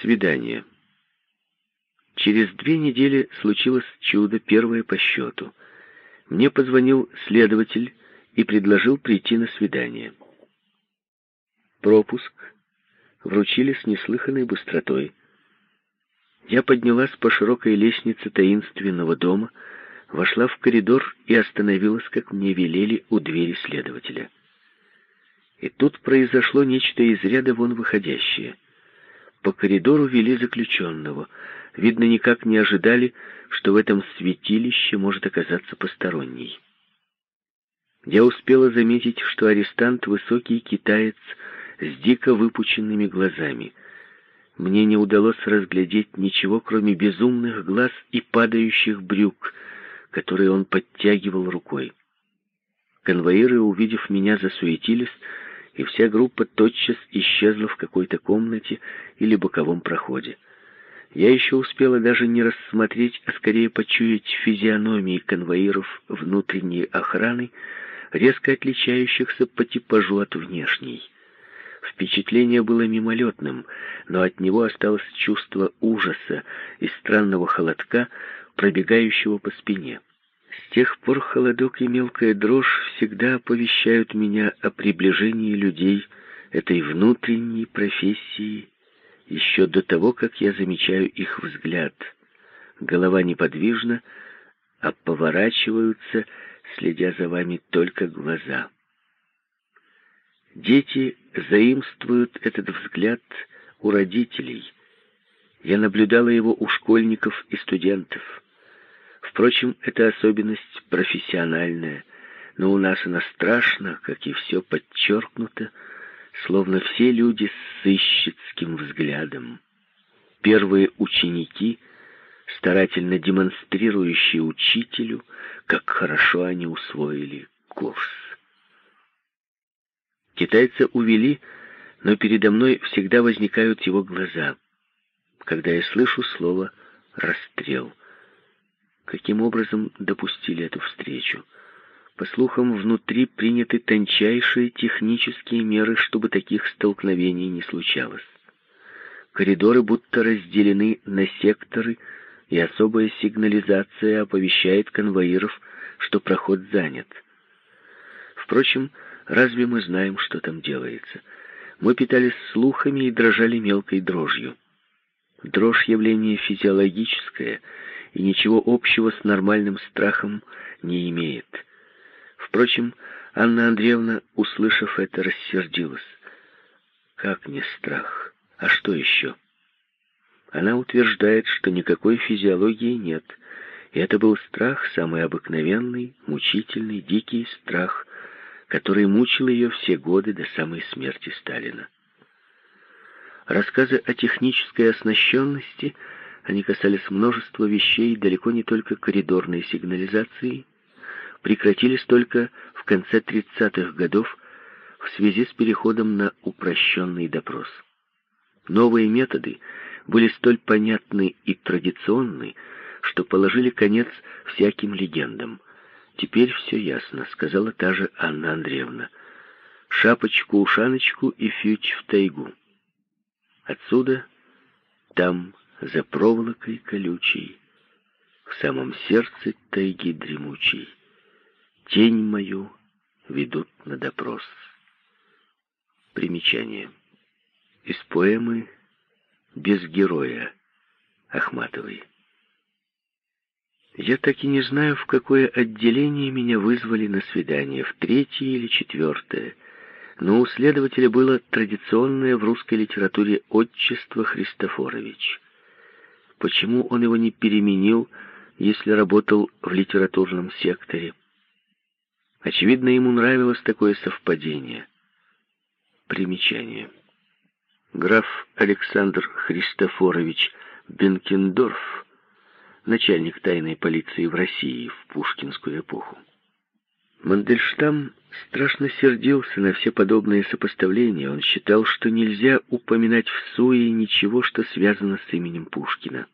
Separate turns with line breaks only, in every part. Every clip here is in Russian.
Свидание. Через две недели случилось чудо, первое по счету. Мне позвонил следователь и предложил прийти на свидание. Пропуск вручили с неслыханной быстротой. Я поднялась по широкой лестнице таинственного дома, вошла в коридор и остановилась, как мне велели, у двери следователя. И тут произошло нечто из ряда вон выходящее. По коридору вели заключенного. Видно, никак не ожидали, что в этом святилище может оказаться посторонний. Я успела заметить, что арестант — высокий китаец с дико выпученными глазами. Мне не удалось разглядеть ничего, кроме безумных глаз и падающих брюк, которые он подтягивал рукой. Конвоиры, увидев меня, засуетились, и вся группа тотчас исчезла в какой-то комнате или боковом проходе. Я еще успела даже не рассмотреть, а скорее почуять физиономии конвоиров внутренней охраны, резко отличающихся по типажу от внешней. Впечатление было мимолетным, но от него осталось чувство ужаса и странного холодка, пробегающего по спине. С тех пор холодок и мелкая дрожь всегда оповещают меня о приближении людей этой внутренней профессии еще до того, как я замечаю их взгляд. Голова неподвижна, а поворачиваются следя за вами только глаза. Дети заимствуют этот взгляд у родителей. Я наблюдала его у школьников и студентов. Впрочем, это особенность профессиональная, но у нас она страшна, как и все подчеркнуто, словно все люди с сыщицким взглядом. Первые ученики — старательно демонстрирующий учителю, как хорошо они усвоили курс. Китайца увели, но передо мной всегда возникают его глаза, когда я слышу слово «расстрел». Каким образом допустили эту встречу? По слухам, внутри приняты тончайшие технические меры, чтобы таких столкновений не случалось. Коридоры будто разделены на секторы, и особая сигнализация оповещает конвоиров, что проход занят. Впрочем, разве мы знаем, что там делается? Мы питались слухами и дрожали мелкой дрожью. Дрожь — явление физиологическое и ничего общего с нормальным страхом не имеет. Впрочем, Анна Андреевна, услышав это, рассердилась. Как не страх? А что еще? Она утверждает, что никакой физиологии нет, и это был страх, самый обыкновенный, мучительный, дикий страх, который мучил ее все годы до самой смерти Сталина. Рассказы о технической оснащенности, они касались множества вещей, далеко не только коридорной сигнализации, прекратились только в конце 30-х годов в связи с переходом на упрощенный допрос. Новые методы — были столь понятны и традиционны, что положили конец всяким легендам. «Теперь все ясно», — сказала та же Анна Андреевна. «Шапочку-ушаночку и фють в тайгу. Отсюда, там, за проволокой колючей, в самом сердце тайги дремучей, тень мою ведут на допрос». Примечание. Из поэмы без героя Ахматовой. Я так и не знаю, в какое отделение меня вызвали на свидание, в третье или четвертое, но у следователя было традиционное в русской литературе отчество Христофорович. Почему он его не переменил, если работал в литературном секторе? Очевидно, ему нравилось такое совпадение. Примечание. Граф Александр Христофорович Бенкендорф, начальник тайной полиции в России в пушкинскую эпоху. Мандельштам страшно сердился на все подобные сопоставления. Он считал, что нельзя упоминать в суе ничего, что связано с именем Пушкина.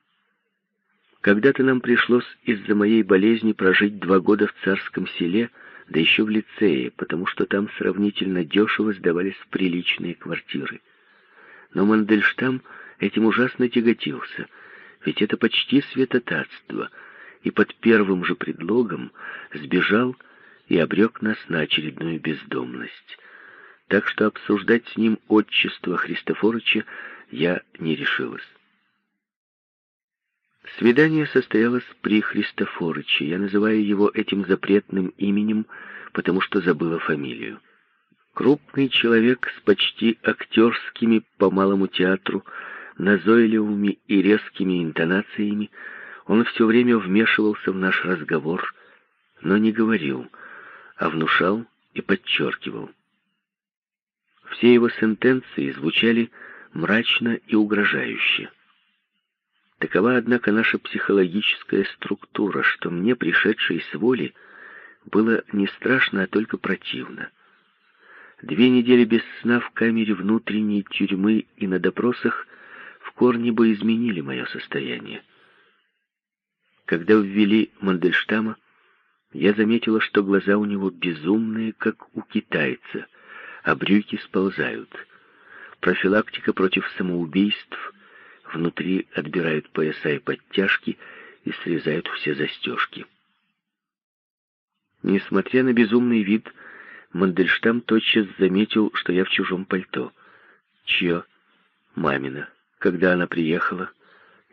Когда-то нам пришлось из-за моей болезни прожить два года в царском селе, да еще в лицее, потому что там сравнительно дешево сдавались приличные квартиры. Но Мандельштам этим ужасно тяготился, ведь это почти святотатство, и под первым же предлогом сбежал и обрек нас на очередную бездомность. Так что обсуждать с ним отчество Христофорыча я не решилась. Свидание состоялось при Христофорыче. Я называю его этим запретным именем, потому что забыла фамилию. Крупный человек с почти актерскими по малому театру, назойливыми и резкими интонациями, он все время вмешивался в наш разговор, но не говорил, а внушал и подчеркивал. Все его сентенции звучали мрачно и угрожающе. Такова, однако, наша психологическая структура, что мне, пришедшей с воли, было не страшно, а только противно. Две недели без сна в камере внутренней тюрьмы и на допросах в корне бы изменили мое состояние. Когда ввели Мандельштама, я заметила, что глаза у него безумные, как у китайца, а брюки сползают. Профилактика против самоубийств — Внутри отбирают пояса и подтяжки и срезают все застежки. Несмотря на безумный вид, Мандельштам тотчас заметил, что я в чужом пальто. Чье? Мамина. Когда она приехала,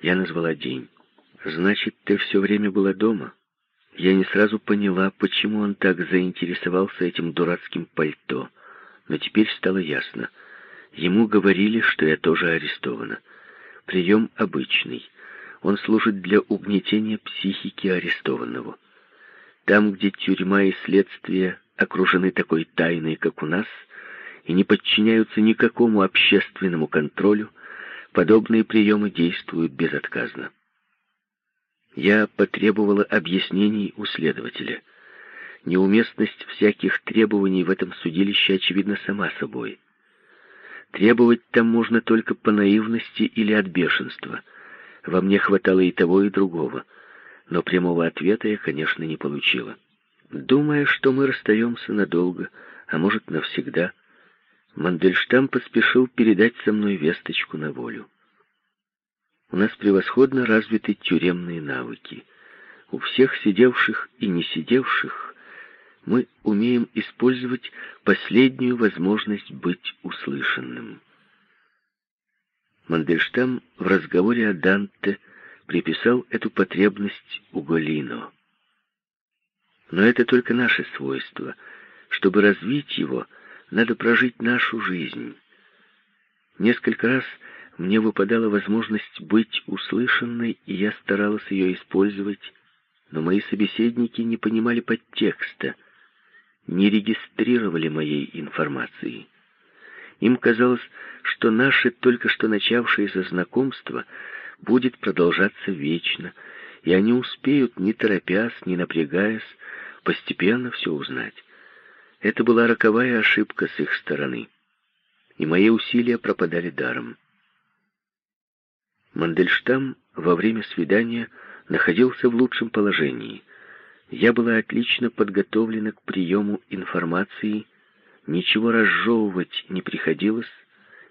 я назвала день. «Значит, ты все время была дома?» Я не сразу поняла, почему он так заинтересовался этим дурацким пальто. Но теперь стало ясно. Ему говорили, что я тоже арестована. Прием обычный. Он служит для угнетения психики арестованного. Там, где тюрьма и следствие окружены такой тайной, как у нас, и не подчиняются никакому общественному контролю, подобные приемы действуют безотказно. Я потребовала объяснений у следователя. Неуместность всяких требований в этом судилище очевидна сама собой. Требовать там можно только по наивности или от бешенства. Во мне хватало и того, и другого. Но прямого ответа я, конечно, не получила. Думая, что мы расстаемся надолго, а может навсегда, Мандельштам поспешил передать со мной весточку на волю. У нас превосходно развиты тюремные навыки. У всех сидевших и не сидевших мы умеем использовать последнюю возможность быть услышанным. Мандельштам в разговоре о Данте приписал эту потребность Уголино. Но это только наше свойство. Чтобы развить его, надо прожить нашу жизнь. Несколько раз мне выпадала возможность быть услышанной, и я старалась ее использовать, но мои собеседники не понимали подтекста — не регистрировали моей информации. Им казалось, что наше только что начавшееся знакомство будет продолжаться вечно, и они успеют, не торопясь, не напрягаясь, постепенно все узнать. Это была роковая ошибка с их стороны, и мои усилия пропадали даром. Мандельштам во время свидания находился в лучшем положении — я была отлично подготовлена к приему информации, ничего разжевывать не приходилось,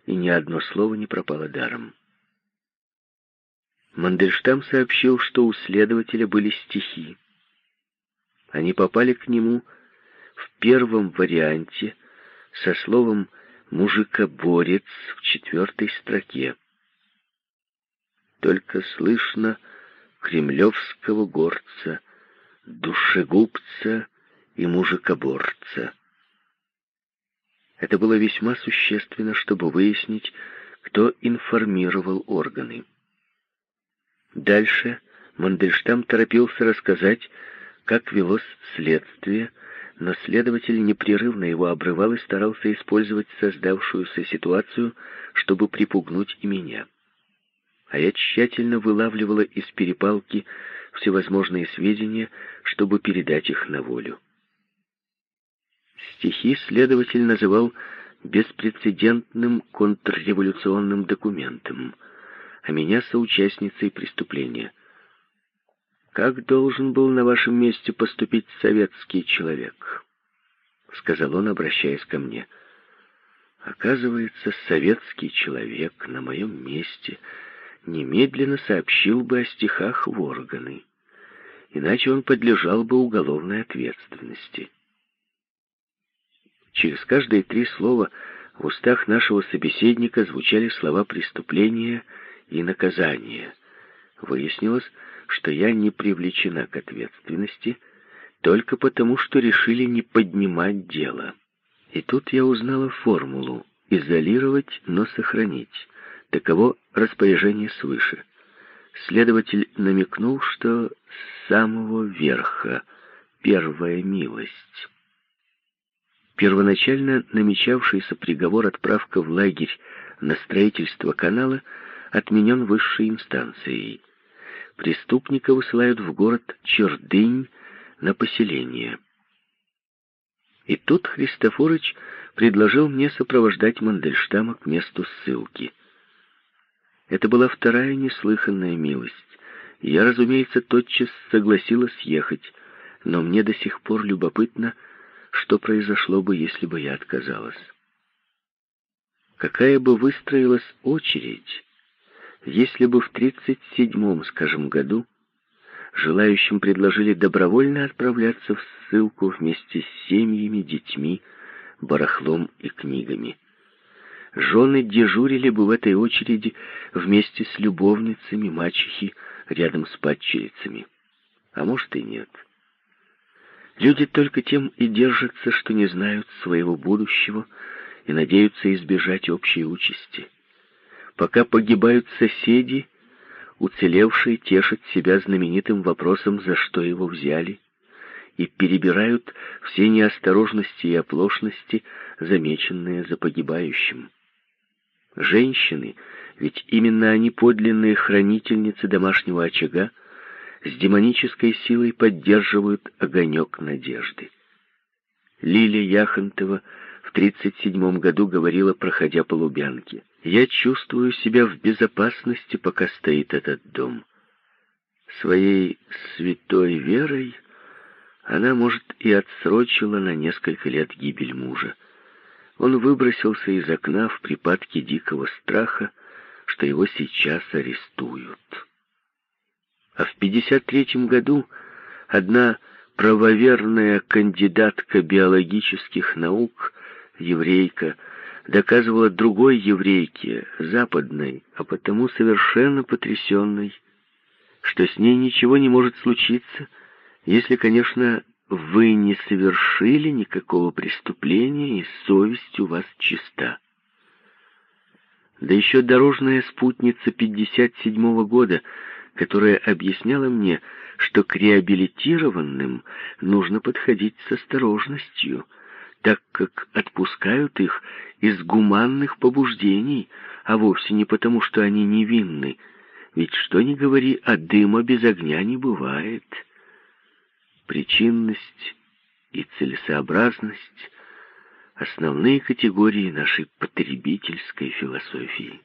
и ни одно слово не пропало даром. Мандельштам сообщил, что у следователя были стихи. Они попали к нему в первом варианте со словом «мужикоборец» в четвертой строке. Только слышно кремлевского горца — душегубца и мужикоборца. Это было весьма существенно, чтобы выяснить, кто информировал органы. Дальше Мандельштам торопился рассказать, как велось следствие, но следователь непрерывно его обрывал и старался использовать создавшуюся ситуацию, чтобы припугнуть и меня. А я тщательно вылавливала из перепалки всевозможные сведения, чтобы передать их на волю. Стихи следователь называл беспрецедентным контрреволюционным документом, а меня соучастницей преступления. «Как должен был на вашем месте поступить советский человек?» — сказал он, обращаясь ко мне. Оказывается, советский человек на моем месте немедленно сообщил бы о стихах в органы, иначе он подлежал бы уголовной ответственности. Через каждые три слова в устах нашего собеседника звучали слова преступления и наказания. Выяснилось, что я не привлечена к ответственности только потому, что решили не поднимать дело. И тут я узнала формулу «изолировать, но сохранить». Таково распоряжение свыше. Следователь намекнул, что с самого верха первая милость. Первоначально намечавшийся приговор отправка в лагерь на строительство канала отменен высшей инстанцией. Преступника высылают в город Чердынь на поселение. И тут Христофорыч предложил мне сопровождать Мандельштама к месту ссылки. Это была вторая неслыханная милость. Я, разумеется, тотчас согласилась ехать, но мне до сих пор любопытно, что произошло бы, если бы я отказалась. Какая бы выстроилась очередь, если бы в 37-м, скажем, году желающим предложили добровольно отправляться в ссылку вместе с семьями, детьми, барахлом и книгами. Жены дежурили бы в этой очереди вместе с любовницами, мачехи, рядом с падчерицами. А может и нет. Люди только тем и держатся, что не знают своего будущего и надеются избежать общей участи. Пока погибают соседи, уцелевшие тешат себя знаменитым вопросом, за что его взяли, и перебирают все неосторожности и оплошности, замеченные за погибающим. Женщины, ведь именно они подлинные хранительницы домашнего очага, с демонической силой поддерживают огонек надежды. Лилия Яхонтова в 1937 году говорила, проходя по Лубянке, «Я чувствую себя в безопасности, пока стоит этот дом. Своей святой верой она, может, и отсрочила на несколько лет гибель мужа. Он выбросился из окна в припадке дикого страха, что его сейчас арестуют. А в 53 году одна правоверная кандидатка биологических наук еврейка, доказывала другой еврейке, западной, а потому совершенно потрясенной, что с ней ничего не может случиться, если, конечно, вы не совершили никакого преступления и совесть у вас чиста. Да еще дорожная спутница 57-го года, которая объясняла мне, что к реабилитированным нужно подходить с осторожностью — так как отпускают их из гуманных побуждений, а вовсе не потому, что они невинны. Ведь что ни говори, а дыма без огня не бывает. Причинность и целесообразность — основные категории нашей потребительской философии.